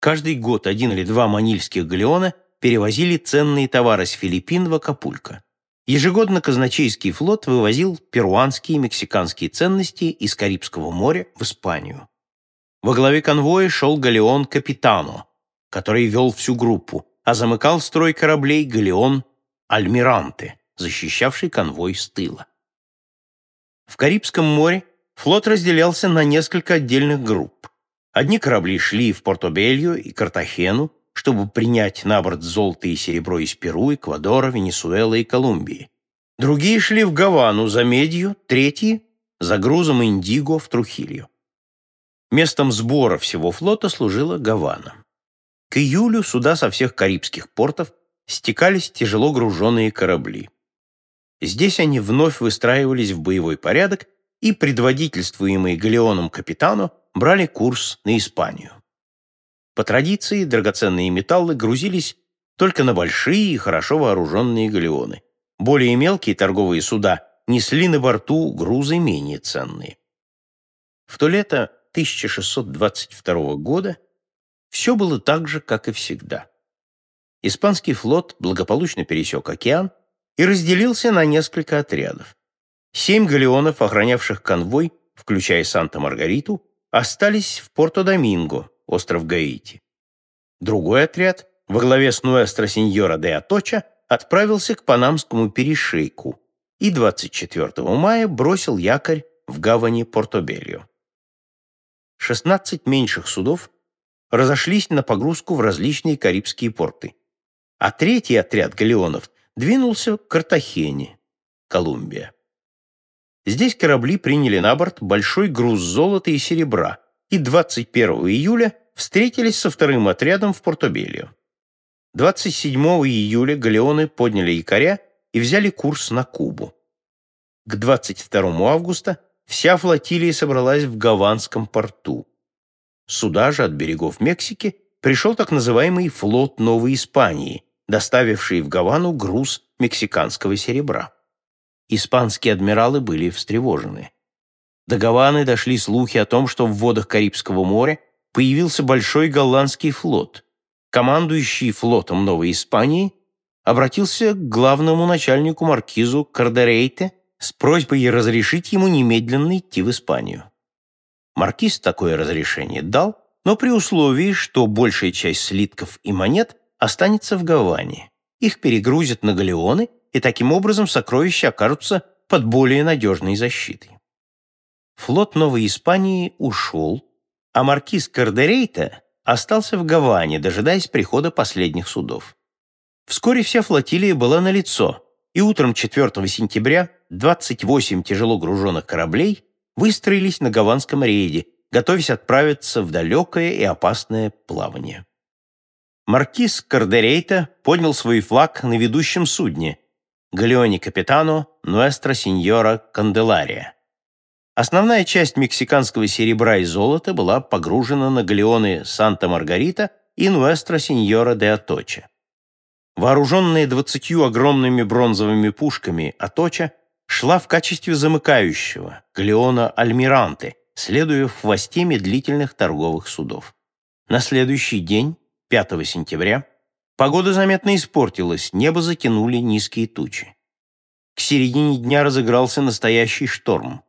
Каждый год один или два манильских галеона перевозили ценные товары с Филиппин в Акапулько. Ежегодно казначейский флот вывозил перуанские и мексиканские ценности из Карибского моря в Испанию. Во главе конвоя шел галеон «Капитано», который вел всю группу, а замыкал строй кораблей галеон «Альмиранте», защищавший конвой с тыла. В Карибском море флот разделялся на несколько отдельных групп. Одни корабли шли в Портобельо и Картахену, чтобы принять на борт золото и серебро из Перу, Эквадора, Венесуэлы и Колумбии. Другие шли в Гавану за медью, третьи – за грузом индиго в Трухилью. Местом сбора всего флота служила Гавана. К июлю суда со всех карибских портов стекались тяжело груженные корабли. Здесь они вновь выстраивались в боевой порядок и, предводительствуемые галеоном капитану, брали курс на Испанию. По традиции, драгоценные металлы грузились только на большие и хорошо вооруженные галеоны. Более мелкие торговые суда несли на борту грузы менее ценные. В то лето 1622 года все было так же, как и всегда. Испанский флот благополучно пересек океан и разделился на несколько отрядов. Семь галеонов, охранявших конвой, включая Санта-Маргариту, остались в Порто-Доминго, остров Гаити. Другой отряд, во главе с Нуэстро Синьора де Аточа, отправился к Панамскому перешейку и 24 мая бросил якорь в гавани Портобельо. 16 меньших судов разошлись на погрузку в различные карибские порты, а третий отряд галеонов двинулся к Картахене, Колумбия. Здесь корабли приняли на борт большой груз золота и серебра и 21 июля встретились со вторым отрядом в Портобелио. 27 июля галеоны подняли якоря и взяли курс на Кубу. К 22 августа вся флотилия собралась в Гаванском порту. Сюда же от берегов Мексики пришел так называемый флот Новой Испании, доставивший в Гавану груз мексиканского серебра. Испанские адмиралы были встревожены. До Гаваны дошли слухи о том, что в водах Карибского моря появился большой голландский флот. Командующий флотом Новой Испании обратился к главному начальнику маркизу Кардерейте с просьбой разрешить ему немедленно идти в Испанию. Маркиз такое разрешение дал, но при условии, что большая часть слитков и монет останется в Гаване. Их перегрузят на галеоны, и таким образом сокровища окажутся под более надежной защитой. Флот Новой Испании ушел, а маркиз Кардерейта остался в Гаване, дожидаясь прихода последних судов. Вскоре вся флотилия была на лицо, и утром 4 сентября 28 тяжело груженных кораблей выстроились на гаванском рейде, готовясь отправиться в далекое и опасное плавание. Маркиз Кардерейта поднял свой флаг на ведущем судне галеоне Капитану Нуэстро Синьора Канделария. Основная часть мексиканского серебра и золота была погружена на галеоны Санта-Маргарита и Нуэстро Синьора де Аточа. Вооруженная двадцатью огромными бронзовыми пушками Аточа шла в качестве замыкающего галеона Альмиранте, следуя в хвосте медлительных торговых судов. На следующий день 5 сентября погода заметно испортилась, небо затянули низкие тучи. К середине дня разыгрался настоящий шторм.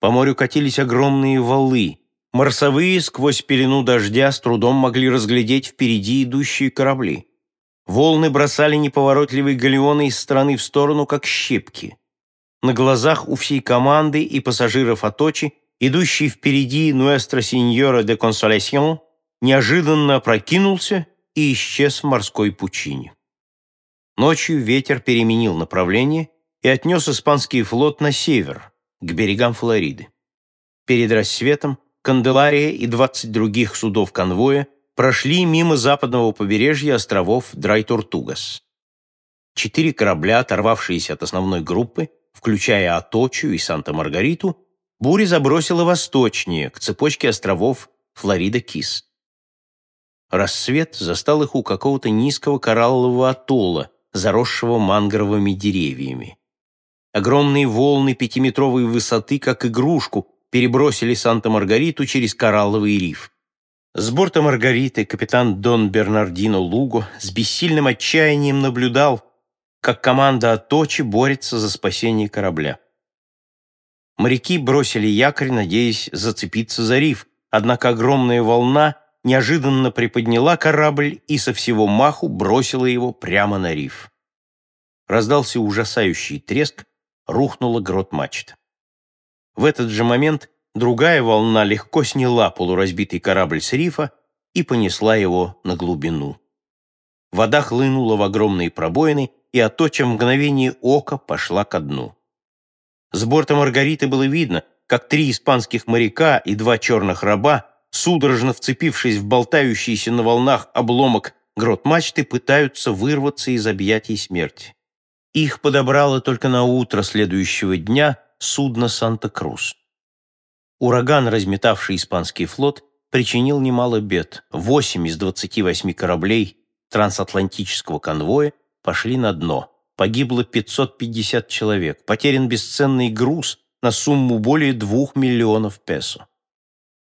По морю катились огромные валы. Марсовые сквозь пелену дождя с трудом могли разглядеть впереди идущие корабли. Волны бросали неповоротливые галеоны из стороны в сторону, как щепки. На глазах у всей команды и пассажиров Аточи, идущий впереди Нуэстро Синьора де Консолесьон, неожиданно опрокинулся и исчез в морской пучине. Ночью ветер переменил направление и отнес испанский флот на север, к берегам Флориды. Перед рассветом Канделария и 20 других судов конвоя прошли мимо западного побережья островов Драйтортугас. Четыре корабля, оторвавшиеся от основной группы, включая Аточу и Санта-Маргариту, буря забросила восточнее, к цепочке островов Флорида-Кис. Рассвет застал их у какого-то низкого кораллового атолла, заросшего мангровыми деревьями. Огромные волны пятиметровой высоты, как игрушку, перебросили Санта-Маргариту через коралловый риф. С борта Маргариты капитан Дон Бернардино Луго с бессильным отчаянием наблюдал, как команда Аточи борется за спасение корабля. Моряки бросили якорь, надеясь зацепиться за риф, однако огромная волна неожиданно приподняла корабль и со всего маху бросила его прямо на риф. Раздался ужасающий треск, рухнула грот мачта. В этот же момент другая волна легко сняла полуразбитый корабль с рифа и понесла его на глубину. Вода хлынула в огромные пробоины, и Аточа в мгновение ока пошла ко дну. С борта Маргариты было видно, как три испанских моряка и два черных раба, судорожно вцепившись в болтающийся на волнах обломок грот мачты, пытаются вырваться из объятий смерти. Их подобрало только на утро следующего дня судно «Санта-Крус». Ураган, разметавший испанский флот, причинил немало бед. Восемь из 28 кораблей трансатлантического конвоя пошли на дно. Погибло 550 человек, потерян бесценный груз на сумму более 2 миллионов песо.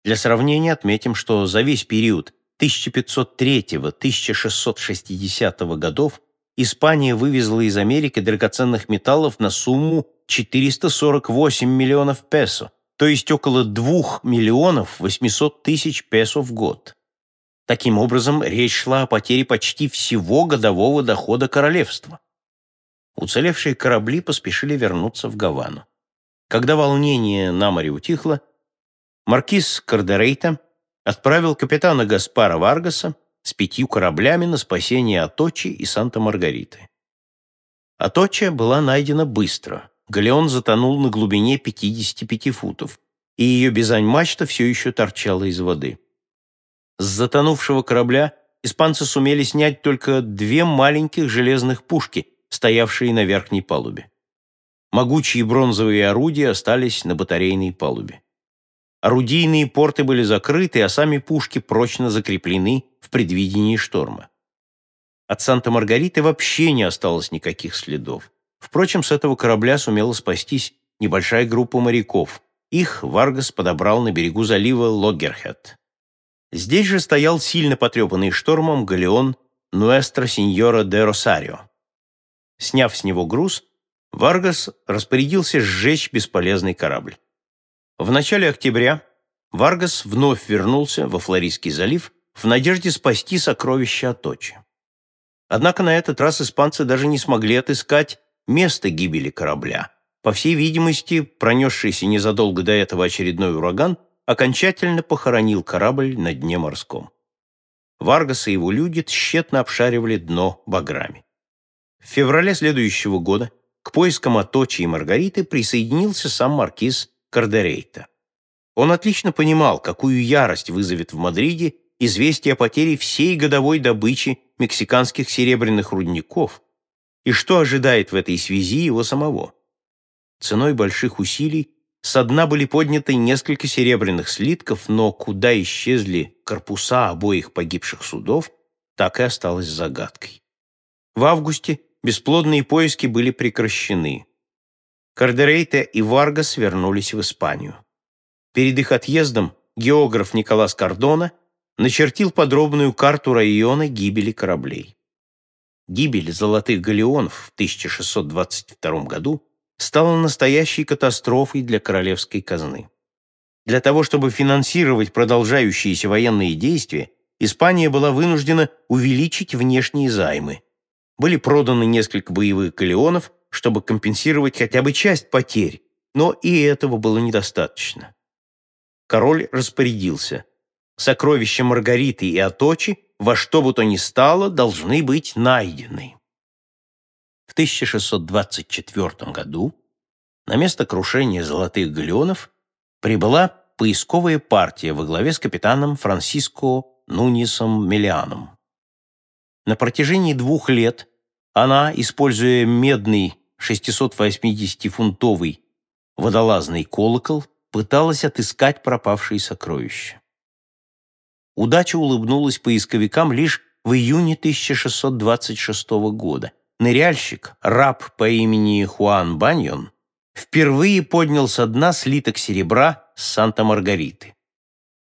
Для сравнения отметим, что за весь период 1503-1660 годов Испания вывезла из Америки драгоценных металлов на сумму 448 миллионов песо, то есть около 2 миллионов 800 тысяч песо в год. Таким образом, речь шла о потере почти всего годового дохода королевства. Уцелевшие корабли поспешили вернуться в Гавану. Когда волнение на море утихло, маркиз Кардерейта отправил капитана Гаспара Варгаса с пятью кораблями на спасение Аточи и Санта-Маргариты. Аточа была найдена быстро. Галеон затонул на глубине 55 футов, и ее бизань-мачта все еще торчала из воды. С затонувшего корабля испанцы сумели снять только две маленьких железных пушки, стоявшие на верхней палубе. Могучие бронзовые орудия остались на батарейной палубе. Орудийные порты были закрыты, а сами пушки прочно закреплены в предвидении шторма. От Санта-Маргариты вообще не осталось никаких следов. Впрочем, с этого корабля сумела спастись небольшая группа моряков. Их Варгас подобрал на берегу залива Логгерхед. Здесь же стоял сильно потрепанный штормом галеон Нуэстро Синьора де Росарио. Сняв с него груз, Варгас распорядился сжечь бесполезный корабль. В начале октября Варгас вновь вернулся во Флоридский залив в надежде спасти сокровища Аточи. Однако на этот раз испанцы даже не смогли отыскать место гибели корабля. По всей видимости, пронесшийся незадолго до этого очередной ураган окончательно похоронил корабль на дне морском. Варгас и его люди тщетно обшаривали дно баграми. В феврале следующего года к поискам Аточи и Маргариты присоединился сам маркиз Кардерейта. Он отлично понимал, какую ярость вызовет в Мадриде известие о потере всей годовой добычи мексиканских серебряных рудников и что ожидает в этой связи его самого. Ценой больших усилий со дна были подняты несколько серебряных слитков, но куда исчезли корпуса обоих погибших судов, так и осталось загадкой. В августе бесплодные поиски были прекращены. Кардерейте и Варгас вернулись в Испанию. Перед их отъездом географ Николас Кардона начертил подробную карту района гибели кораблей. Гибель золотых галеонов в 1622 году стала настоящей катастрофой для королевской казны. Для того, чтобы финансировать продолжающиеся военные действия, Испания была вынуждена увеличить внешние займы. Были проданы несколько боевых галеонов, чтобы компенсировать хотя бы часть потерь, но и этого было недостаточно. Король распорядился. Сокровища Маргариты и Аточи во что бы то ни стало должны быть найдены. В 1624 году на место крушения золотых галеонов прибыла поисковая партия во главе с капитаном Франсиско Нунисом Мелианом. На протяжении двух лет она, используя медный 680-фунтовый водолазный колокол, пыталась отыскать пропавшие сокровища. Удача улыбнулась поисковикам лишь в июне 1626 года. Ныряльщик, раб по имени Хуан Баньон, впервые поднял со дна слиток серебра с Санта-Маргариты.